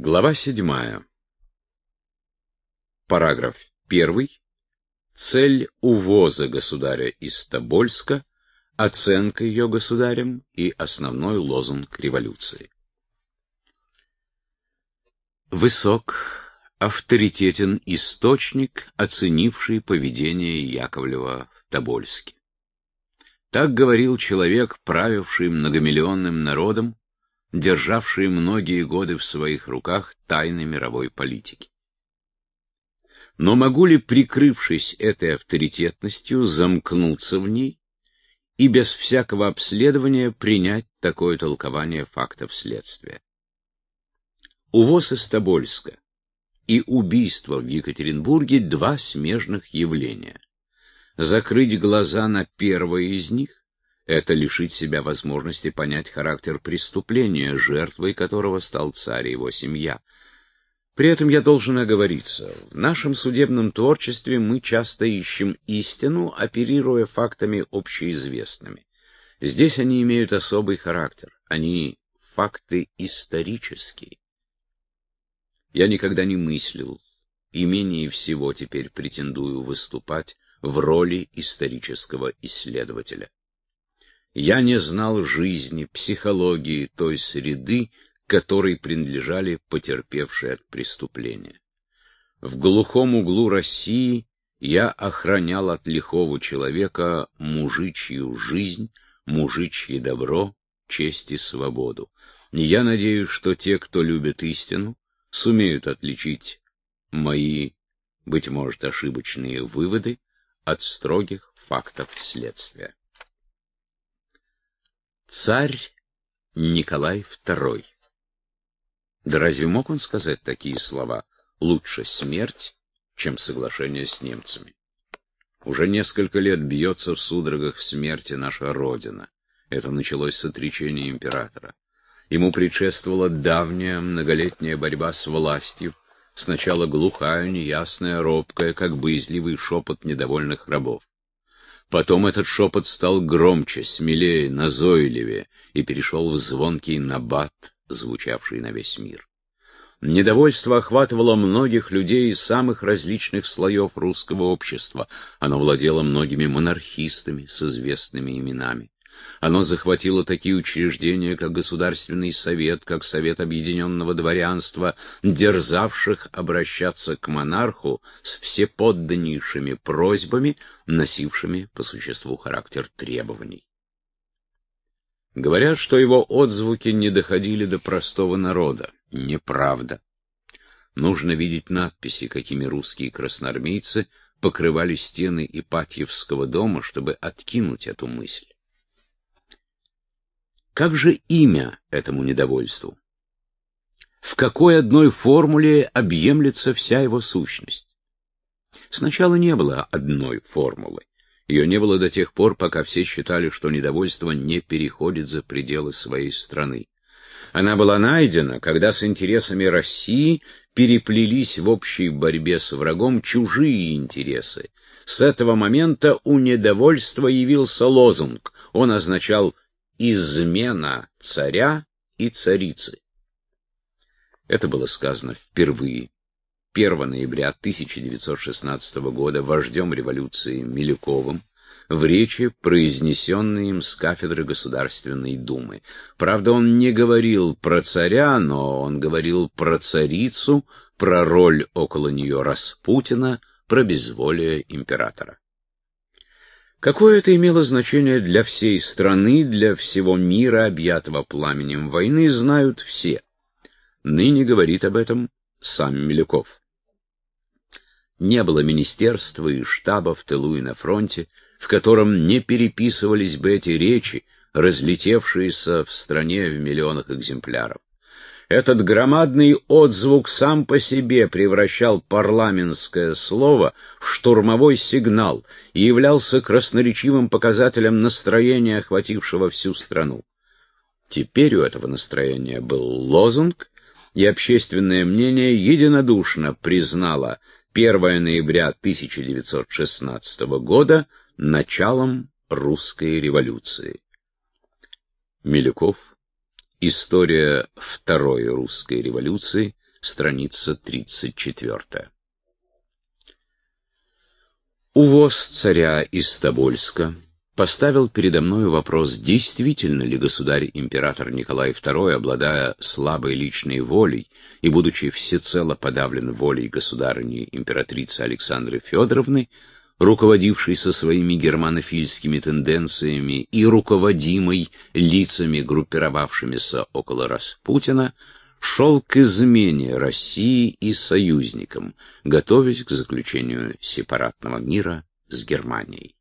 Глава седьмая. Параграф первый. Цель увоза государя из Тобольска, оценка ее государем и основной лозунг революции. Высок, авторитетен источник, оценивший поведение Яковлева в Тобольске. Так говорил человек, правивший многомиллионным народом, державший многие годы в своих руках тайны мировой политики. Но могу ли, прикрывшись этой авторитетностью, замкнуться в ней и без всякого обследования принять такое толкование фактов следствия? Увоз из Тобольска и убийство в Екатеринбурге – два смежных явления. Закрыть глаза на первое из них – это лишить себя возможности понять характер преступления, жертвой которого стал царь и его семья – при этом я должен оговориться. В нашем судебном творчестве мы часто ищем истину, оперируя фактами общеизвестными. Здесь они имеют особый характер. Они факты исторические. Я никогда не мыслил, и менее всего теперь претендую выступать в роли исторического исследователя. Я не знал жизни, психологии той среды, которой принадлежали потерпевшие от преступления. В глухом углу России я охранял от лихого человека мужичью жизнь, мужичье добро, честь и свободу. Я надеюсь, что те, кто любит истину, сумеют отличить мои, быть может, ошибочные выводы от строгих фактов следствия. Царь Николай II да разве мог он сказать такие слова? Лучше смерть, чем соглашение с немцами. Уже несколько лет бьется в судорогах смерти наша Родина. Это началось с отречения императора. Ему предшествовала давняя многолетняя борьба с властью, сначала глухая, неясная, робкая, как боязливый шепот недовольных рабов. Потом этот шепот стал громче, смелее, назойливее и перешел в звонкий набат, звучавший на весь мир. Недовольство охватывало многих людей из самых различных слоев русского общества. Оно владело многими монархистами с известными именами. Оно захватило такие учреждения, как Государственный совет, как Совет объединенного дворянства, дерзавших обращаться к монарху с всеподданнейшими просьбами, носившими по существу характер требований. Говорят, что его отзвуки не доходили до простого народа. Неправда. Нужно видеть надписи, какими русские красноармейцы покрывали стены Ипатьевского дома, чтобы откинуть эту мысль. Как же имя этому недовольству? В какой одной формуле объемлется вся его сущность? Сначала не было одной формулы. Ее не было до тех пор, пока все считали, что недовольство не переходит за пределы своей страны. Она была найдена, когда с интересами России переплелись в общей борьбе с врагом чужие интересы. С этого момента у недовольства явился лозунг. Он означал «измена царя и царицы». Это было сказано впервые. 1 ноября 1916 года вождем революции Милюковым в речи, произнесенной им с кафедры Государственной Думы. Правда, он не говорил про царя, но он говорил про царицу, про роль около нее Распутина, про безволие императора. Какое это имело значение для всей страны, для всего мира, объятого пламенем войны, знают все. Ныне говорит об этом сам Милюков. Не было министерства и штаба в тылу и на фронте, в котором не переписывались бы эти речи, разлетевшиеся в стране в миллионах экземпляров. Этот громадный отзвук сам по себе превращал парламентское слово в штурмовой сигнал и являлся красноречивым показателем настроения, охватившего всю страну. Теперь у этого настроения был лозунг, и общественное мнение единодушно признало 1 ноября 1916 года началом русской революции. Милюков. История Второй русской революции. страница 34. Увоз царя из Тобольска поставил передо мной вопрос, действительно ли государь-император Николай II, обладая слабой личной волей и будучи всецело подавлен волей государыни императрицы Александры Федоровны, руководившей со своими германофильскими тенденциями и руководимой лицами, группировавшимися около Распутина, шел к измене России и союзникам, готовясь к заключению сепаратного мира с Германией.